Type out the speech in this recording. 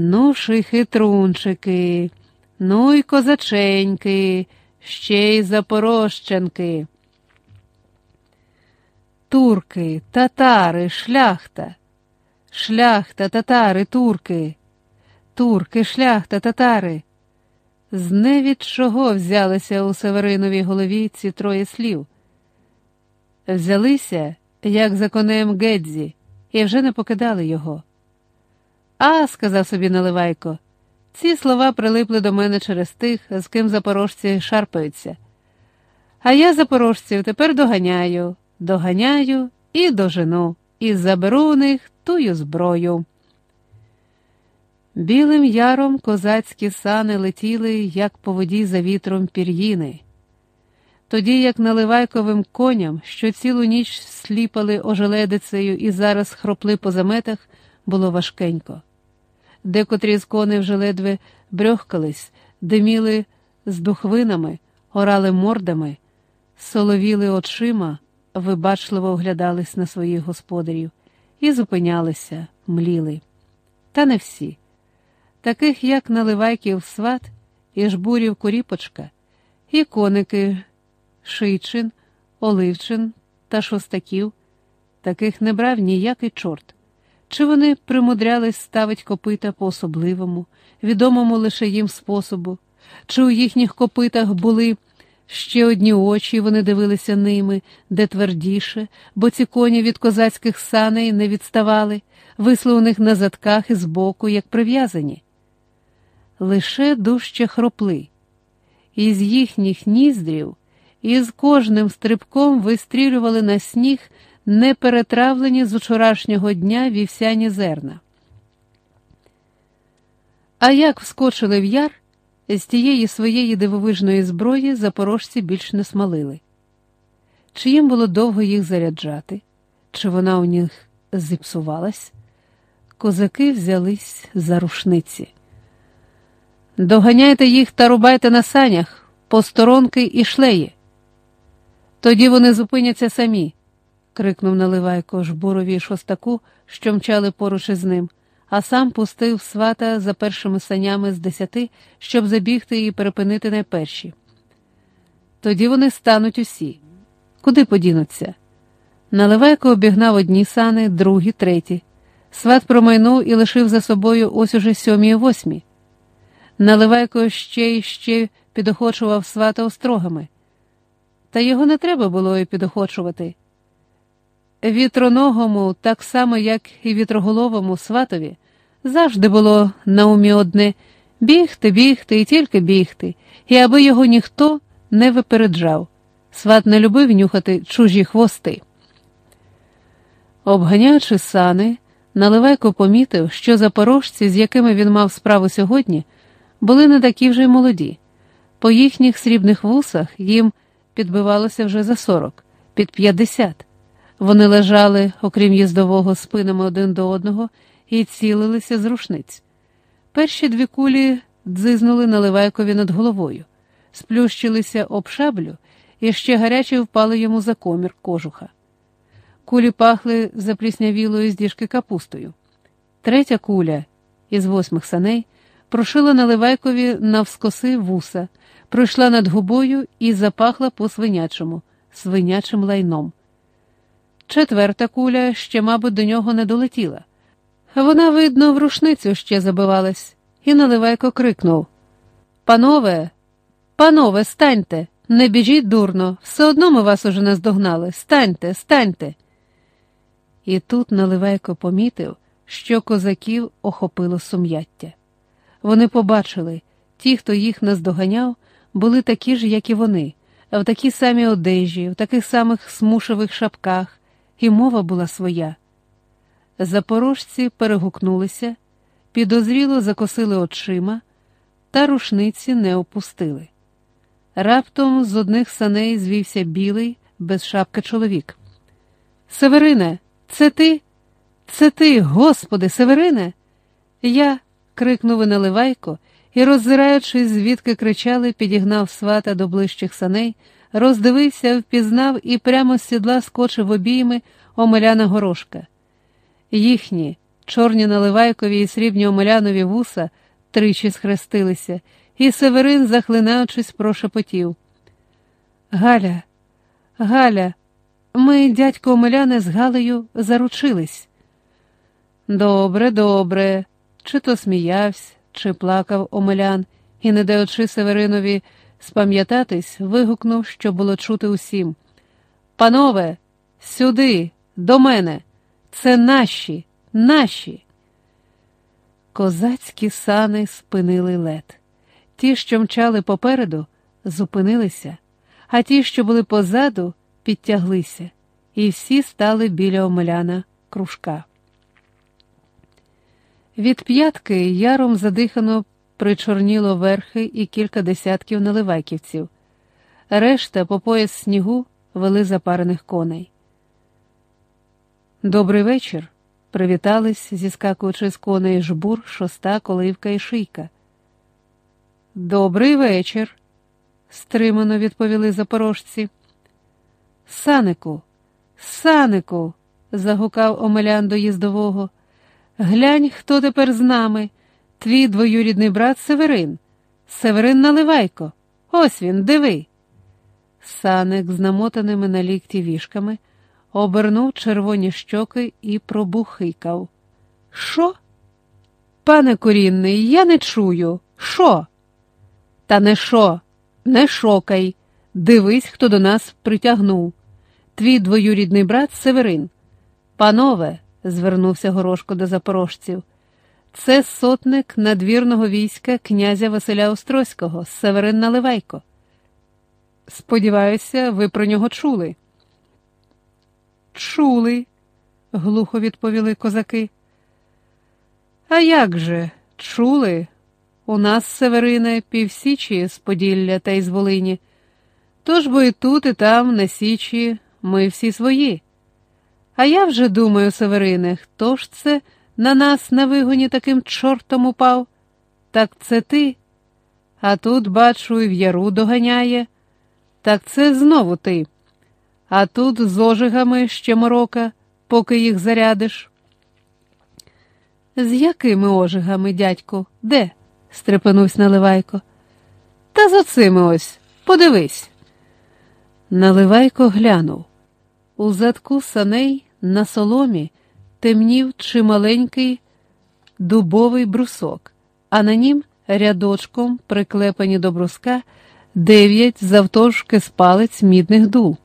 Ну ж і хитрунчики, ну й козаченьки, ще й запорожченки. Турки, татари, шляхта, шляхта, татари, турки, турки, шляхта, татари. З не від чого взялися у Севериновій голові ці троє слів. Взялися, як за конем Гедзі, і вже не покидали його. А, сказав собі Наливайко, ці слова прилипли до мене через тих, з ким запорожці шарпаються. А я запорожців тепер доганяю, доганяю і дожену, і заберу у них тую зброю. Білим яром козацькі сани летіли, як по воді за вітром пір'їни. Тоді, як наливайковим коням, що цілу ніч сліпали ожеледицею і зараз хропли по заметах, було важкенько. Декотрі з коней вже ледве брьохкались, диміли з духвинами, орали мордами, соловіли очима, вибачливо оглядались на своїх господарів і зупинялися, мліли. Та не всі. Таких, як Наливайків сват, і жбурів Куріпочка, і коники Шийчин, Оливчин та Шостаків, таких не брав ніякий чорт. Чи вони примудрялись ставить копита по особливому, відомому лише їм способу, чи у їхніх копитах були ще одні очі, і вони дивилися ними, де твердіше, бо ці коні від козацьких саней не відставали, висли у них на задках і збоку, як прив'язані. Лише дужче хропли, із їхніх ніздрів і з кожним стрибком вистрілювали на сніг неперетравлені з учорашнього дня вівсяні зерна. А як вскочили в яр, з тієї своєї дивовижної зброї запорожці більш не смалили. Чи їм було довго їх заряджати, чи вона у них зіпсувалась, козаки взялись за рушниці. Доганяйте їх та рубайте на санях, посторонки і шлеї. Тоді вони зупиняться самі, крикнув Наливайко жбурові шостаку, що мчали поруч із ним, а сам пустив свата за першими санями з десяти, щоб забігти і перепинити найперші. Тоді вони стануть усі. Куди подінуться? Наливайко обігнав одні сани, другі, треті. Сват промайнув і лишив за собою ось уже сьомі і восьмі. Наливайко ще й ще підохочував свата острогами. Та його не треба було і підохочувати. Вітроногому, так само, як і вітроголовому сватові, завжди було на умі одне бігти, бігти і тільки бігти, і аби його ніхто не випереджав. Сват не любив нюхати чужі хвости. Обганяючи сани, Наливайко помітив, що запорожці, з якими він мав справу сьогодні, були не такі вже й молоді. По їхніх срібних вусах їм підбивалося вже за сорок, під п'ятдесят. Вони лежали, окрім їздового, спинами один до одного і цілилися з рушниць. Перші дві кулі дзизнули наливайкові над головою, сплющилися об шаблю і ще гаряче впали йому за комір кожуха. Кулі пахли запліснявілою з діжки капустою. Третя куля із восьмих саней прошила наливайкові навскоси вуса, пройшла над губою і запахла по свинячому, свинячим лайном. Четверта куля ще, мабуть, до нього не долетіла. Вона, видно, в рушницю ще забивалась, і наливайко крикнув Панове, панове, станьте, не біжіть дурно, все одно ми вас уже наздогнали. Станьте, станьте. І тут Наливайко помітив, що козаків охопило сум'яття. Вони побачили, ті, хто їх наздоганяв, були такі ж, як і вони, в такій самій одежі, в таких самих смушевих шапках, і мова була своя. Запорожці перегукнулися, підозріло закосили очима, та рушниці не опустили. Раптом з одних саней звівся білий, без шапки чоловік. Северине, це ти? Це ти, Господи, Северине? Я. крикнув Наливайко і, роззираючись, звідки кричали, підігнав свата до ближчих саней, роздивився, впізнав і прямо з сідла скочив обійми Омеляна горошка. Їхні, чорні наливайкові і срібні омелянові вуса тричі схрестилися, і Северин, захлинаючись, прошепотів. Галя, Галя, ми, дядько Омеляне, з Галею заручились. Добре, добре, чи то сміявся, чи плакав Омелян, і, не даючи Северинові спам'ятатись, вигукнув, що було чути усім. Панове, сюди, до мене, це наші, наші. Козацькі сани спинили лед. Ті, що мчали попереду, зупинилися, а ті, що були позаду, підтяглися, і всі стали біля омеляна кружка. Від п'ятки яром задихано причорніло верхи і кілька десятків наливайківців. Решта по пояс снігу вели запарених коней. Добрий вечір. Привітались, зіскакуючи з коней жбур, шоста, коливка і шийка. Добрий вечір, стримано відповіли запорожці. Санику, санику, загукав Омелян до їздового. Глянь, хто тепер з нами. Твій двоюрідний брат Северин. Северин Наливайко. Ось він, диви. Саник з намотаними на лікті вішками обернув червоні щоки і пробухикав. Що? Пане корінний, я не чую. Що? Та не що, не шокай. Дивись, хто до нас притягнув. Твій двоюрідний брат Северин. Панове, звернувся Горошко до запорожців. Це сотник надвірного війська князя Василя Острозького, Северин Наливайко. Сподіваюся, ви про нього чули. Чули, глухо відповіли козаки. А як же, чули? У нас, Северине, півсічі з Поділля та із Волині. Тож бо і тут, і там, на Січі, ми всі свої. А я вже думаю, Северине, хто ж це на нас на вигоні таким чортом упав? Так це ти. А тут, бачу, і в яру доганяє. Так це знову ти. А тут з ожигами ще морока, поки їх зарядиш. З якими ожигами, дядьку? Де? стрепенувся Наливайко. Та з оцими ось, подивись. Наливайко глянув. У задку саней на соломі темнів чималенький дубовий брусок, а на нім рядочком, приклепані до бруска, дев'ять завтовшки з палець мідних дул.